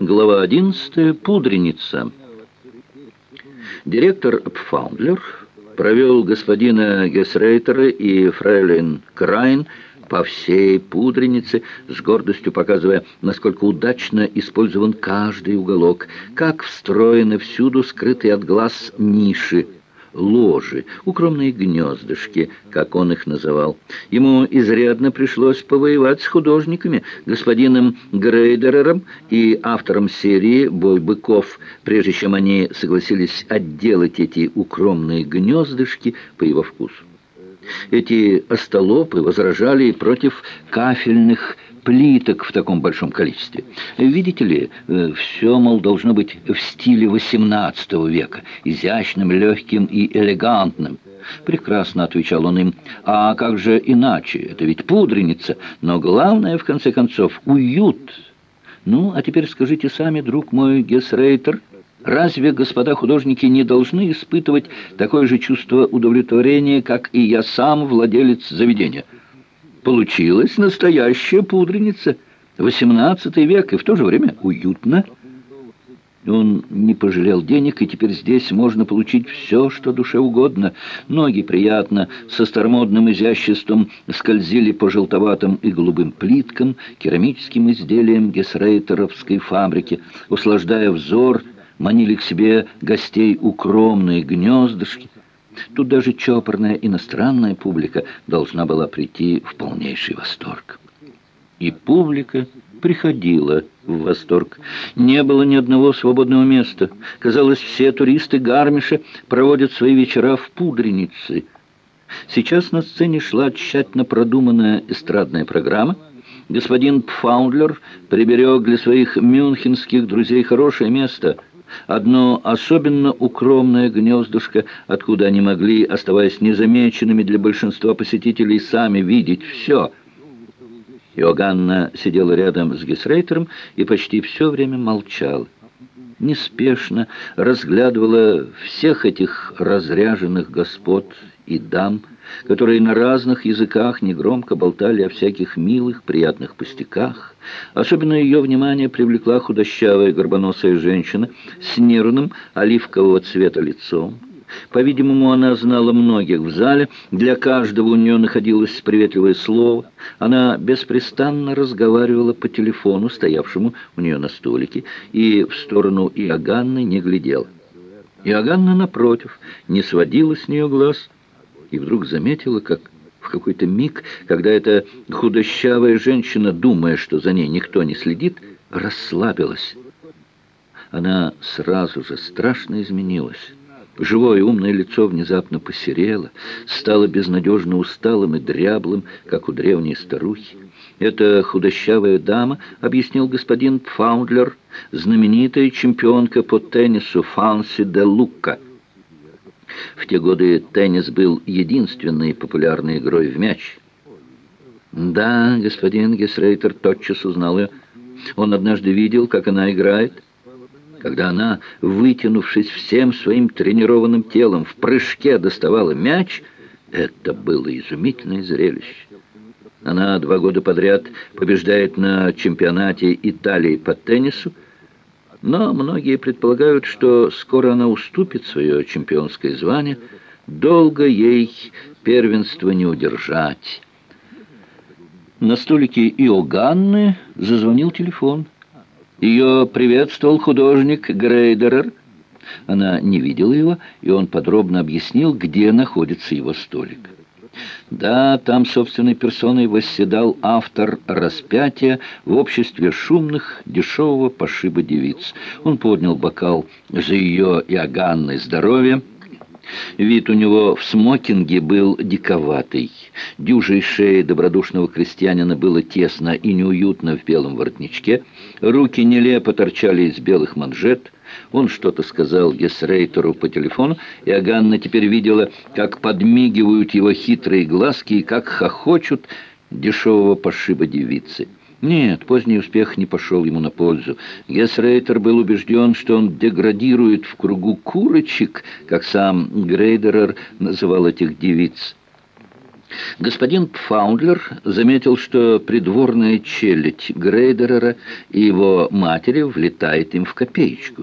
Глава 11. Пудреница. Директор Пфаундлер провел господина Гесрейтера и фрейлин Крайн по всей пудренице, с гордостью показывая, насколько удачно использован каждый уголок, как встроены всюду скрытые от глаз ниши, ложи, укромные гнездышки, как он их называл. Ему изрядно пришлось повоевать с художниками, господином Грейдерером и автором серии «Бой быков», прежде чем они согласились отделать эти укромные гнездышки по его вкусу. Эти остолопы возражали против кафельных плиток в таком большом количестве. Видите ли, э, все, мол, должно быть в стиле XVIII века, изящным, легким и элегантным. Прекрасно, отвечал он им. А как же иначе? Это ведь пудреница. Но главное, в конце концов, уют. Ну, а теперь скажите сами, друг мой Гесрейтер, разве господа художники не должны испытывать такое же чувство удовлетворения, как и я сам, владелец заведения? Получилась настоящая пудреница. XVIII век, и в то же время уютно. Он не пожалел денег, и теперь здесь можно получить все, что душе угодно. Ноги приятно, со старомодным изяществом скользили по желтоватым и голубым плиткам, керамическим изделиям гесрейтеровской фабрики, услаждая взор, манили к себе гостей укромные гнездышки, Тут даже чопорная иностранная публика должна была прийти в полнейший восторг. И публика приходила в восторг. Не было ни одного свободного места. Казалось, все туристы Гармиша проводят свои вечера в пудренице. Сейчас на сцене шла тщательно продуманная эстрадная программа. Господин Пфаундлер приберег для своих мюнхенских друзей хорошее место – Одно особенно укромное гнездышко, откуда они могли, оставаясь незамеченными для большинства посетителей, сами видеть все. Иоганна сидела рядом с Гесрейтером и почти все время молчала. Неспешно разглядывала всех этих разряженных господ и дам, которые на разных языках негромко болтали о всяких милых, приятных пустяках. Особенно ее внимание привлекла худощавая горбоносая женщина с нервным оливкового цвета лицом. По-видимому, она знала многих в зале, для каждого у нее находилось приветливое слово. Она беспрестанно разговаривала по телефону, стоявшему у нее на столике, и в сторону Иоганны не глядела. Иоганна, напротив, не сводила с нее глаз и вдруг заметила, как в какой-то миг, когда эта худощавая женщина, думая, что за ней никто не следит, расслабилась. Она сразу же страшно изменилась. Живое умное лицо внезапно посерело, стало безнадежно усталым и дряблым, как у древней старухи. Эта худощавая дама, объяснил господин Пфаундлер, знаменитая чемпионка по теннису Фанси де Лукка. В те годы теннис был единственной популярной игрой в мяч. Да, господин Гесрейтер тотчас узнал ее. Он однажды видел, как она играет. Когда она, вытянувшись всем своим тренированным телом, в прыжке доставала мяч, это было изумительное зрелище. Она два года подряд побеждает на чемпионате Италии по теннису, но многие предполагают, что скоро она уступит свое чемпионское звание, долго ей первенство не удержать. На столике Иоганны зазвонил телефон. Ее приветствовал художник Грейдерер. Она не видела его, и он подробно объяснил, где находится его столик. Да, там собственной персоной восседал автор «Распятия» в обществе шумных, дешевого пошиба девиц. Он поднял бокал за ее и Аганной здоровье, Вид у него в смокинге был диковатый. Дюжей шеи добродушного крестьянина было тесно и неуютно в белом воротничке. Руки нелепо торчали из белых манжет. Он что-то сказал Гесрейтеру по телефону, и Аганна теперь видела, как подмигивают его хитрые глазки и как хохочут дешевого пошиба девицы. Нет, поздний успех не пошел ему на пользу. Гесрейтер был убежден, что он деградирует в кругу курочек, как сам Грейдерер называл этих девиц. Господин Пфаундлер заметил, что придворная челядь Грейдерера и его матери влетает им в копеечку.